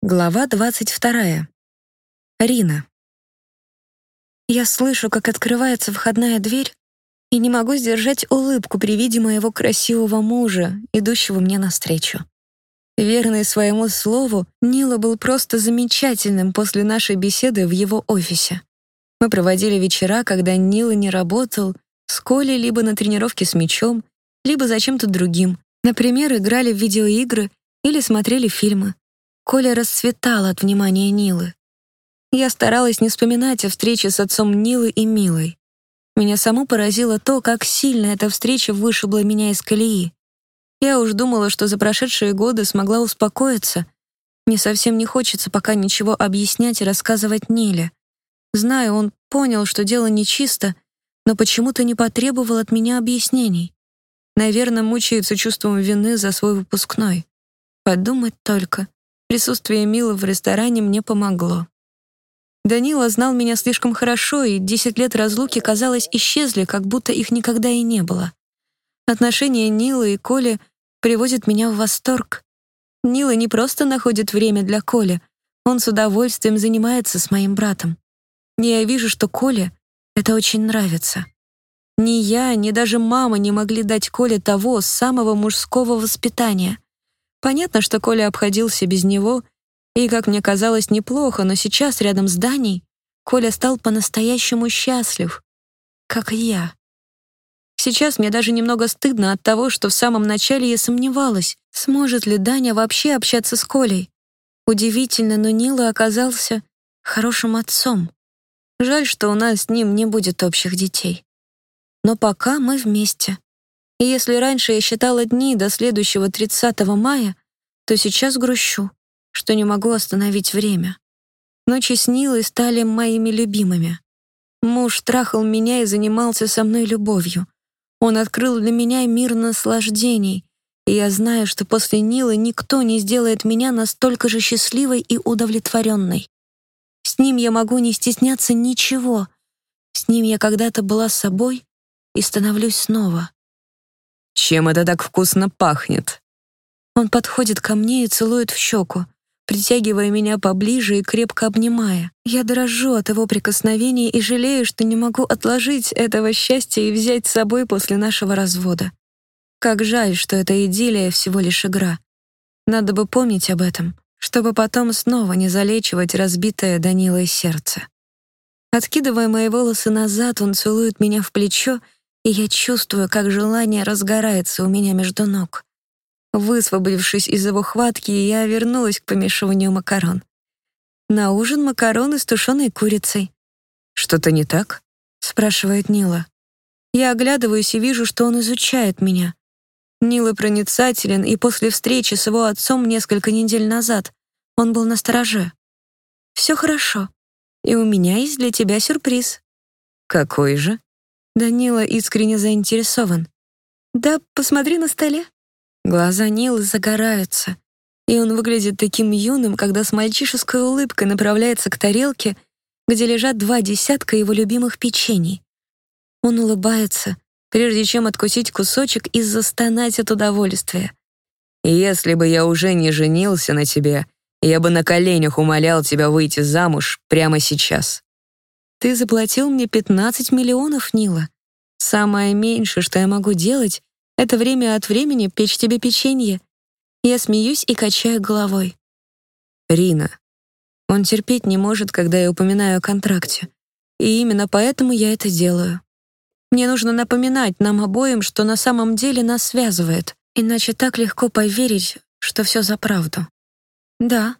Глава 22. Рина. Я слышу, как открывается входная дверь, и не могу сдержать улыбку при виде моего красивого мужа, идущего мне навстречу. Верный своему слову, Нила был просто замечательным после нашей беседы в его офисе. Мы проводили вечера, когда Нила не работал, с Колей либо на тренировке с мячом, либо за чем-то другим. Например, играли в видеоигры или смотрели фильмы. Коля расцветал от внимания Нилы. Я старалась не вспоминать о встрече с отцом Нилы и Милой. Меня саму поразило то, как сильно эта встреча вышибла меня из колеи. Я уж думала, что за прошедшие годы смогла успокоиться. Мне совсем не хочется пока ничего объяснять и рассказывать Ниле. Знаю, он понял, что дело нечисто, но почему-то не потребовал от меня объяснений. Наверное, мучается чувством вины за свой выпускной. Подумать только. Присутствие Милы в ресторане мне помогло. Данила знал меня слишком хорошо, и десять лет разлуки, казалось, исчезли, как будто их никогда и не было. Отношения Нилы и Коли приводят меня в восторг. Нила не просто находит время для Коли, он с удовольствием занимается с моим братом. я вижу, что Коле это очень нравится. Ни я, ни даже мама не могли дать Коле того самого мужского воспитания — Понятно, что Коля обходился без него, и, как мне казалось, неплохо, но сейчас, рядом с Даней, Коля стал по-настоящему счастлив, как и я. Сейчас мне даже немного стыдно от того, что в самом начале я сомневалась, сможет ли Даня вообще общаться с Колей. Удивительно, но Нила оказался хорошим отцом. Жаль, что у нас с ним не будет общих детей. Но пока мы вместе. И если раньше я считала дни до следующего 30 мая, то сейчас грущу, что не могу остановить время. Ночи с Нилой стали моими любимыми. Муж трахал меня и занимался со мной любовью. Он открыл для меня мир наслаждений, и я знаю, что после Нилы никто не сделает меня настолько же счастливой и удовлетворенной. С ним я могу не стесняться ничего. С ним я когда-то была собой и становлюсь снова. Чем это так вкусно пахнет?» Он подходит ко мне и целует в щеку, притягивая меня поближе и крепко обнимая. Я дрожу от его прикосновений и жалею, что не могу отложить этого счастья и взять с собой после нашего развода. Как жаль, что эта идиллия всего лишь игра. Надо бы помнить об этом, чтобы потом снова не залечивать разбитое Данилой сердце. Откидывая мои волосы назад, он целует меня в плечо и я чувствую, как желание разгорается у меня между ног. Высвободившись из его хватки, я вернулась к помешиванию макарон. На ужин макароны с тушеной курицей. «Что-то не так?» — спрашивает Нила. Я оглядываюсь и вижу, что он изучает меня. Нила проницателен, и после встречи с его отцом несколько недель назад он был настороже. «Все хорошо, и у меня есть для тебя сюрприз». «Какой же?» Данила искренне заинтересован. «Да, посмотри на столе». Глаза Нилы загораются, и он выглядит таким юным, когда с мальчишеской улыбкой направляется к тарелке, где лежат два десятка его любимых печений. Он улыбается, прежде чем откусить кусочек и застонать от удовольствия. «Если бы я уже не женился на тебе, я бы на коленях умолял тебя выйти замуж прямо сейчас». Ты заплатил мне 15 миллионов, Нила. Самое меньшее, что я могу делать, это время от времени печь тебе печенье. Я смеюсь и качаю головой. Рина. Он терпеть не может, когда я упоминаю о контракте. И именно поэтому я это делаю. Мне нужно напоминать нам обоим, что на самом деле нас связывает, иначе так легко поверить, что все за правду. Да.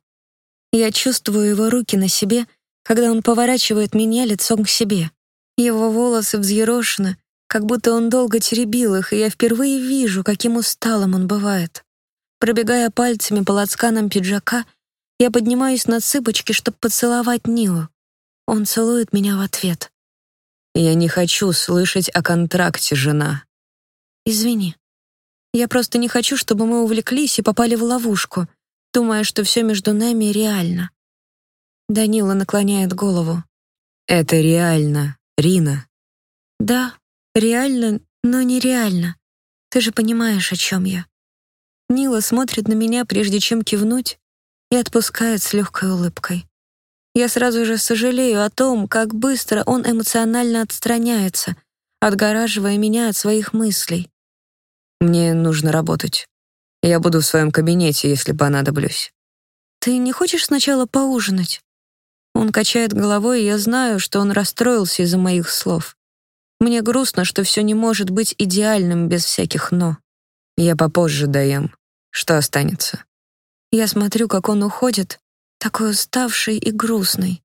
Я чувствую его руки на себе — когда он поворачивает меня лицом к себе. Его волосы взъерошены, как будто он долго теребил их, и я впервые вижу, каким усталым он бывает. Пробегая пальцами по лацканам пиджака, я поднимаюсь на цыпочки, чтобы поцеловать Нилу. Он целует меня в ответ. «Я не хочу слышать о контракте, жена». «Извини. Я просто не хочу, чтобы мы увлеклись и попали в ловушку, думая, что все между нами реально. Данила наклоняет голову. Это реально, Рина. Да, реально, но нереально. Ты же понимаешь, о чем я. Нила смотрит на меня, прежде чем кивнуть, и отпускает с легкой улыбкой. Я сразу же сожалею о том, как быстро он эмоционально отстраняется, отгораживая меня от своих мыслей. Мне нужно работать. Я буду в своем кабинете, если понадоблюсь. Ты не хочешь сначала поужинать? Он качает головой, и я знаю, что он расстроился из-за моих слов. Мне грустно, что все не может быть идеальным без всяких «но». Я попозже доем. Что останется? Я смотрю, как он уходит, такой уставший и грустный.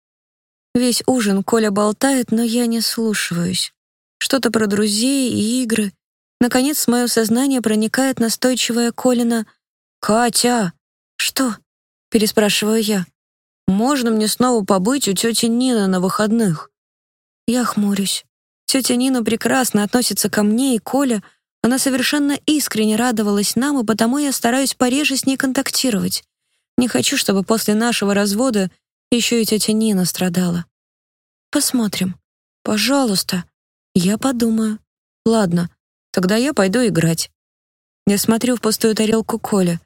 Весь ужин Коля болтает, но я не слушаюсь. Что-то про друзей и игры. Наконец, в мое сознание проникает настойчивая Колина «Катя!» «Что?» — переспрашиваю я. «Можно мне снова побыть у тети Нины на выходных?» Я хмурюсь. Тетя Нина прекрасно относится ко мне и Коля. Она совершенно искренне радовалась нам, и потому я стараюсь пореже с ней контактировать. Не хочу, чтобы после нашего развода еще и тетя Нина страдала. Посмотрим. Пожалуйста. Я подумаю. Ладно, тогда я пойду играть. Я смотрю в пустую тарелку Коля.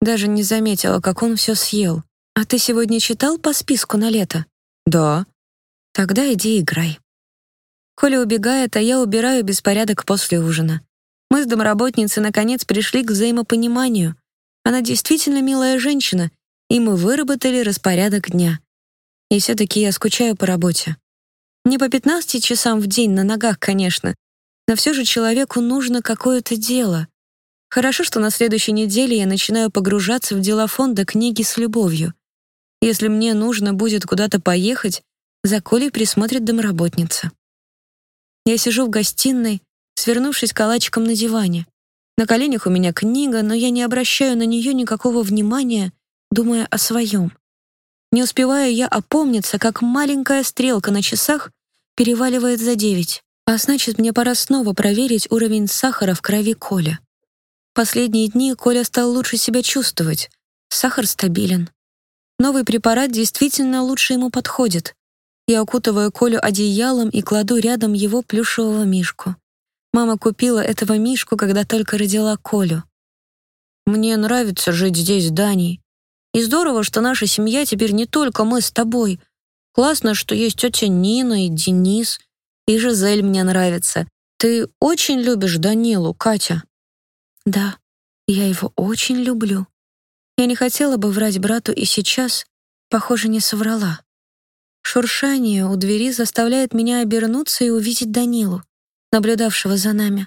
Даже не заметила, как он все съел. А ты сегодня читал по списку на лето? Да. Тогда иди играй. Коля убегает, а я убираю беспорядок после ужина. Мы с домработницей наконец пришли к взаимопониманию. Она действительно милая женщина, и мы выработали распорядок дня. И все-таки я скучаю по работе. Не по 15 часам в день на ногах, конечно, но все же человеку нужно какое-то дело. Хорошо, что на следующей неделе я начинаю погружаться в дела фонда книги с любовью. Если мне нужно будет куда-то поехать, за Колей присмотрит домработница. Я сижу в гостиной, свернувшись калачиком на диване. На коленях у меня книга, но я не обращаю на нее никакого внимания, думая о своем. Не успеваю я опомниться, как маленькая стрелка на часах переваливает за девять. А значит, мне пора снова проверить уровень сахара в крови Коля. Последние дни Коля стал лучше себя чувствовать. Сахар стабилен. Новый препарат действительно лучше ему подходит. Я укутываю Колю одеялом и кладу рядом его плюшевого мишку. Мама купила этого мишку, когда только родила Колю. Мне нравится жить здесь, Дани. И здорово, что наша семья теперь не только мы с тобой. Классно, что есть тетя Нина и Денис. И Жизель мне нравится. Ты очень любишь Данилу, Катя? Да, я его очень люблю. Я не хотела бы врать брату и сейчас, похоже, не соврала. Шуршание у двери заставляет меня обернуться и увидеть Данилу, наблюдавшего за нами.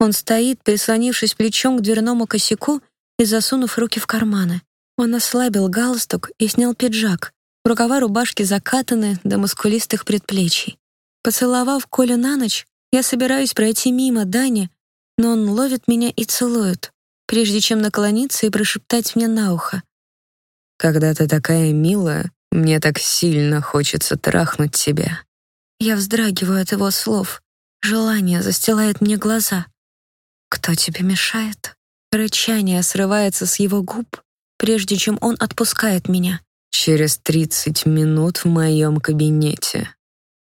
Он стоит, прислонившись плечом к дверному косяку и засунув руки в карманы. Он ослабил галстук и снял пиджак. Рукава рубашки закатаны до мускулистых предплечий. Поцеловав Колю на ночь, я собираюсь пройти мимо Дани, но он ловит меня и целует, прежде чем наклониться и прошептать мне на ухо. «Когда ты такая милая, мне так сильно хочется трахнуть тебя. Я вздрагиваю от его слов. Желание застилает мне глаза. Кто тебе мешает? Рычание срывается с его губ, прежде чем он отпускает меня. Через тридцать минут в моем кабинете.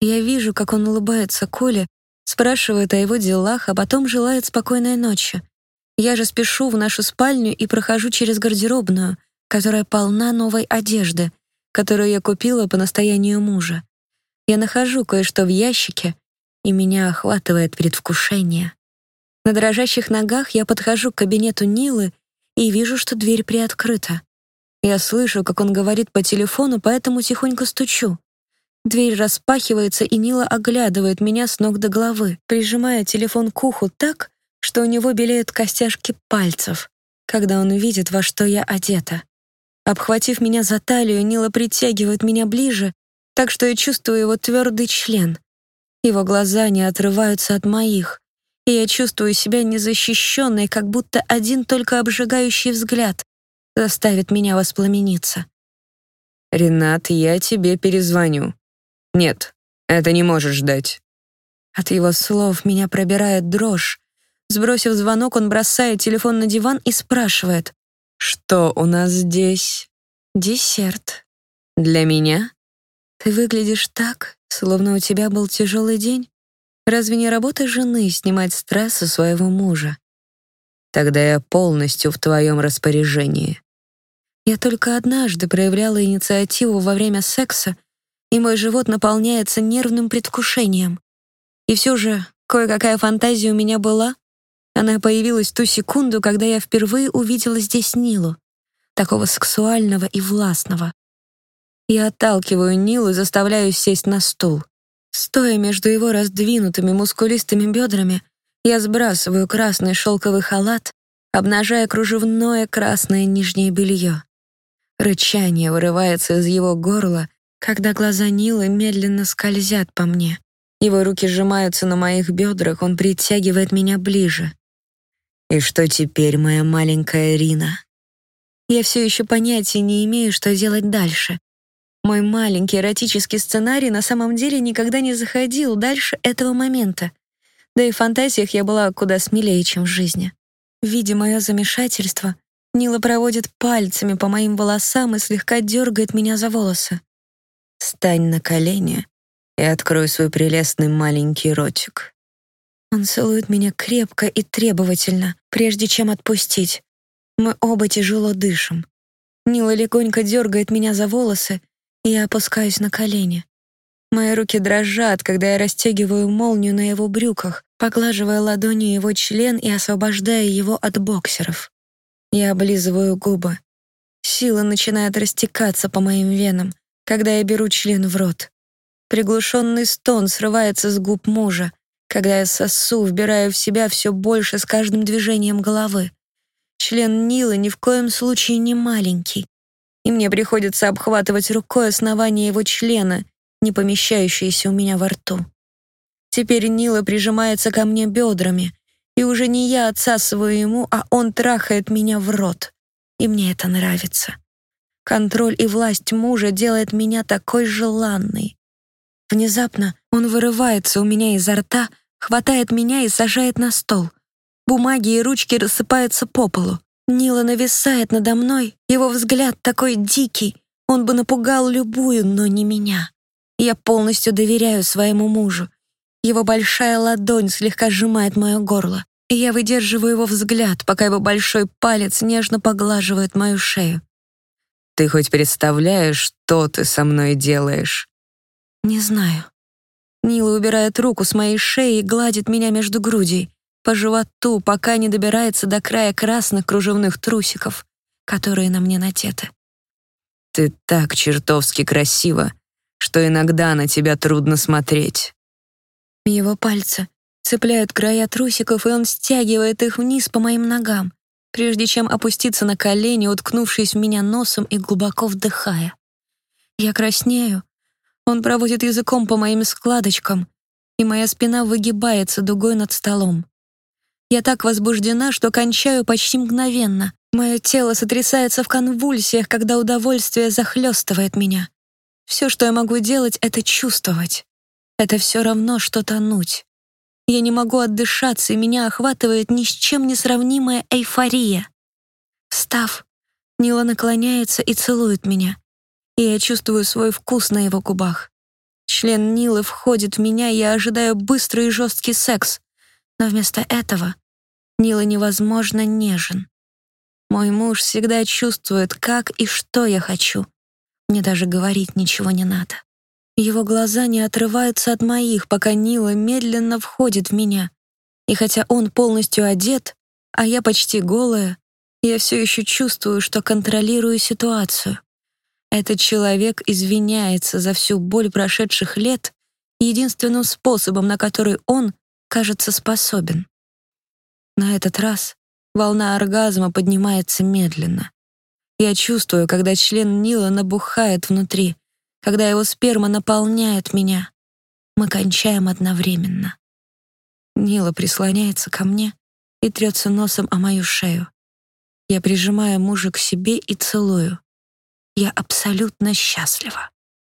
Я вижу, как он улыбается Коле, спрашивает о его делах, а потом желает спокойной ночи. Я же спешу в нашу спальню и прохожу через гардеробную, которая полна новой одежды — которую я купила по настоянию мужа. Я нахожу кое-что в ящике, и меня охватывает предвкушение. На дрожащих ногах я подхожу к кабинету Нилы и вижу, что дверь приоткрыта. Я слышу, как он говорит по телефону, поэтому тихонько стучу. Дверь распахивается, и Нила оглядывает меня с ног до головы, прижимая телефон к уху так, что у него белеют костяшки пальцев, когда он видит, во что я одета. Обхватив меня за талию, Нила притягивает меня ближе, так что я чувствую его твердый член. Его глаза не отрываются от моих, и я чувствую себя незащищенной, как будто один только обжигающий взгляд заставит меня воспламениться. «Ренат, я тебе перезвоню». «Нет, это не можешь ждать». От его слов меня пробирает дрожь. Сбросив звонок, он бросает телефон на диван и спрашивает. Что у нас здесь? Десерт. Для меня? Ты выглядишь так, словно у тебя был тяжелый день. Разве не работа жены снимать стресс у своего мужа? Тогда я полностью в твоем распоряжении. Я только однажды проявляла инициативу во время секса, и мой живот наполняется нервным предвкушением. И все же кое-какая фантазия у меня была. Она появилась в ту секунду, когда я впервые увидела здесь Нилу, такого сексуального и властного. Я отталкиваю Нилу и заставляю сесть на стул. Стоя между его раздвинутыми мускулистыми бедрами, я сбрасываю красный шелковый халат, обнажая кружевное красное нижнее белье. Рычание вырывается из его горла, когда глаза Нила медленно скользят по мне. Его руки сжимаются на моих бедрах, он притягивает меня ближе. «И что теперь, моя маленькая Рина?» Я все еще понятия не имею, что делать дальше. Мой маленький эротический сценарий на самом деле никогда не заходил дальше этого момента. Да и в фантазиях я была куда смелее, чем в жизни. Видя мое замешательство, Нила проводит пальцами по моим волосам и слегка дергает меня за волосы. «Стань на колени и открой свой прелестный маленький ротик». Он целует меня крепко и требовательно, прежде чем отпустить. Мы оба тяжело дышим. Нила легонько дергает меня за волосы, и я опускаюсь на колени. Мои руки дрожат, когда я расстегиваю молнию на его брюках, поглаживая ладонью его член и освобождая его от боксеров. Я облизываю губы. Сила начинает растекаться по моим венам, когда я беру член в рот. Приглушенный стон срывается с губ мужа, когда я сосу, вбираю в себя все больше с каждым движением головы. Член Нила ни в коем случае не маленький и мне приходится обхватывать рукой основание его члена, не помещающееся у меня во рту. Теперь Нила прижимается ко мне бедрами, и уже не я отсасываю ему, а он трахает меня в рот. И мне это нравится. Контроль и власть мужа делает меня такой желанной. Внезапно он вырывается у меня изо рта, хватает меня и сажает на стол. Бумаги и ручки рассыпаются по полу. Нила нависает надо мной, его взгляд такой дикий, он бы напугал любую, но не меня. Я полностью доверяю своему мужу. Его большая ладонь слегка сжимает мое горло, и я выдерживаю его взгляд, пока его большой палец нежно поглаживает мою шею. «Ты хоть представляешь, что ты со мной делаешь?» «Не знаю». Нила убирает руку с моей шеи и гладит меня между грудей по животу, пока не добирается до края красных кружевных трусиков, которые на мне натеты. «Ты так чертовски красива, что иногда на тебя трудно смотреть». Его пальцы цепляют края трусиков, и он стягивает их вниз по моим ногам, прежде чем опуститься на колени, уткнувшись в меня носом и глубоко вдыхая. Я краснею. Он проводит языком по моим складочкам, и моя спина выгибается дугой над столом. Я так возбуждена, что кончаю почти мгновенно. Мое тело сотрясается в конвульсиях, когда удовольствие захлестывает меня. Все, что я могу делать, это чувствовать. Это все равно, что тонуть. Я не могу отдышаться, и меня охватывает ни с чем не сравнимая эйфория. Встав, Нила наклоняется и целует меня, и я чувствую свой вкус на его губах. Член Нилы входит в меня, и я ожидаю быстрый и жесткий секс. Но вместо этого Нила невозможно нежен. Мой муж всегда чувствует, как и что я хочу. Мне даже говорить ничего не надо. Его глаза не отрываются от моих, пока Нила медленно входит в меня. И хотя он полностью одет, а я почти голая, я все еще чувствую, что контролирую ситуацию. Этот человек извиняется за всю боль прошедших лет единственным способом, на который он, кажется, способен. На этот раз волна оргазма поднимается медленно. Я чувствую, когда член Нила набухает внутри, когда его сперма наполняет меня. Мы кончаем одновременно. Нила прислоняется ко мне и трется носом о мою шею. Я прижимаю мужа к себе и целую. Я абсолютно счастлива.